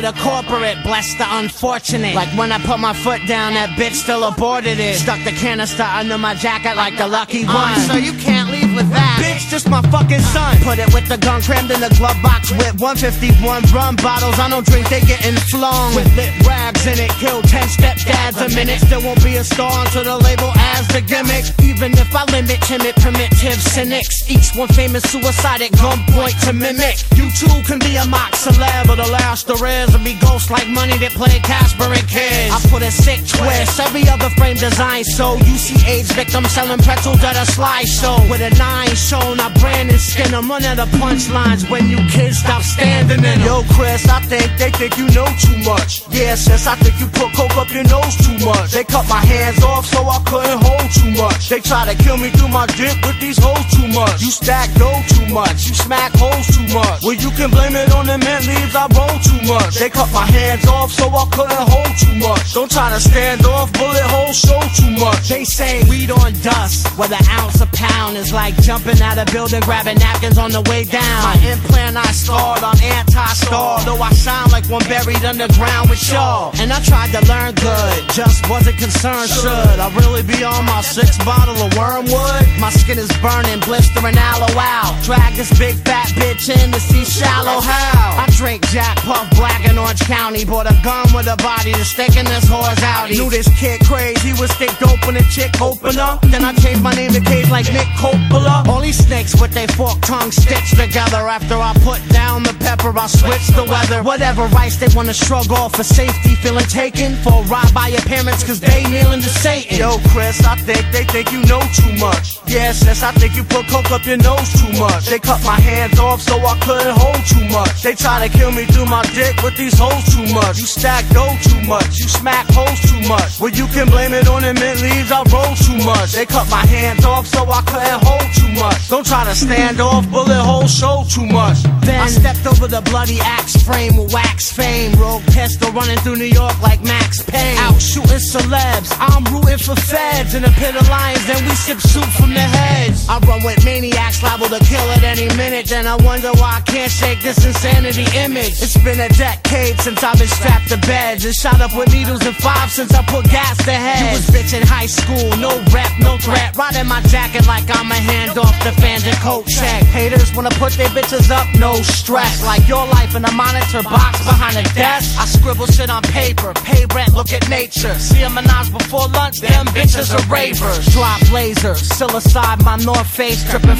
the corporate, bless the unfortunate. Like when I put my foot down, that bitch still aborted it. Stuck the canister under my jacket like the lucky one. Uh, so you can't with that. Bitch, just my fucking son. Put it with the gun crammed in the glove box with 151 rum bottles. I don't drink, they getting flung. With lit rags in it, kill 10 stepdads a minute. Still won't be a star until the label as the gimmick. Even if I limit timid, primitive cynics. Each one famous suicide at gunpoint to mimic. You too can be a mock celeb, but the last there is will be ghosts like money that play Casper and Kids. I put a sick twist, every other frame design so you see AIDS victims selling pretzels at a slideshow. With a nine shown, I brand and skin them. Run out of punchlines when you kids stop standing in them. Yo, Chris, I think they think you know too much. Yeah, sis, I think you put coke up your nose too much. They cut my hands off so I couldn't hold too much. They try to kill me through my dick with these hoes too much. You stack dough too much. You smack holes too much. Well, you can blame it on the mint leaves I roll too much. They cut my hands off so I couldn't hold too much. Don't try to stand off, bullet holes show too much. They say weed on dust, where the ounce a pound is like jumping out of building, grabbing napkins on the way down. My implant I stalled on anti-star, though I sound like one buried underground with Shaw. And I tried to learn good, just wasn't concerned. Should I really be on my sixth bottle of wormwood? My skin is burning, blistering aloe out. Drag this big fat bitch in to see shallow how. I drink Jack Puff Black in Orange County, bought a gun with a body to stick in this horse out. Knew this kid crazy, he was stick dope in a chick opener. Then I changed my name to Cage like Nick Coppola. All these snakes with their fork tongue stitched together. After I put down the pepper, I switched the weather. Whatever rights they wanna shrug off for safety, feeling taken for a ride by your parents cause they kneeling to Satan. Yo, Chris, I think they think you know too much. Yeah, sis, I think you put coke up your nose too much. They cut my hands off so I couldn't hold too much. They try to kill me through my dick with these hoes too much. You stack dough too much. You smack hoes too much. Well, you can blame it on the mint leaves I roll too much. They cut my hands off so I couldn't hold too much. Don't try to stand off, bullet holes show too much. Then I stepped over the bloody axe frame with wax fame. Rogue pistol running through New York like Max Payne. Out shooting celebs. I'm rooting for feds in a pit of lions. Then we sip soup from the heads. I run with maniacs to kill at any minute. Then I wonder why I can't shake this insanity image. It's been a decade since I've been strapped to beds and shot up with needles and five since I put gas to head. You was bitch in high school, no rep, no threat. Riding my jacket like I'm a hand off the fans and coat check. Haters wanna put their bitches up, no stress. Like your life in a monitor box behind a desk. I scribble shit on paper, pay rent, look at nature. See a menage before lunch, them bitches are ravers. Drop lasers, psilocybe my North Face, dripping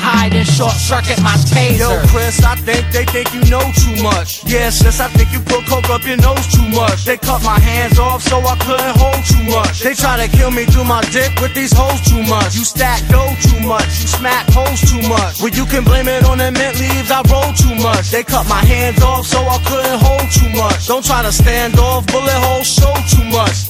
formaldehyde and short circuit my taser. Yo, Chris, I think they think you know too much. Yeah, sis, I think you put coke up your nose too much. They cut my hands off so I couldn't hold too much. They try to kill me through my dick with these hoes too much. You stack dough too much. You smack hoes too much. Well, you can blame it on the mint leaves I roll too much. They cut my hands off so I couldn't hold too much. Don't try to stand off, bullet holes show too much.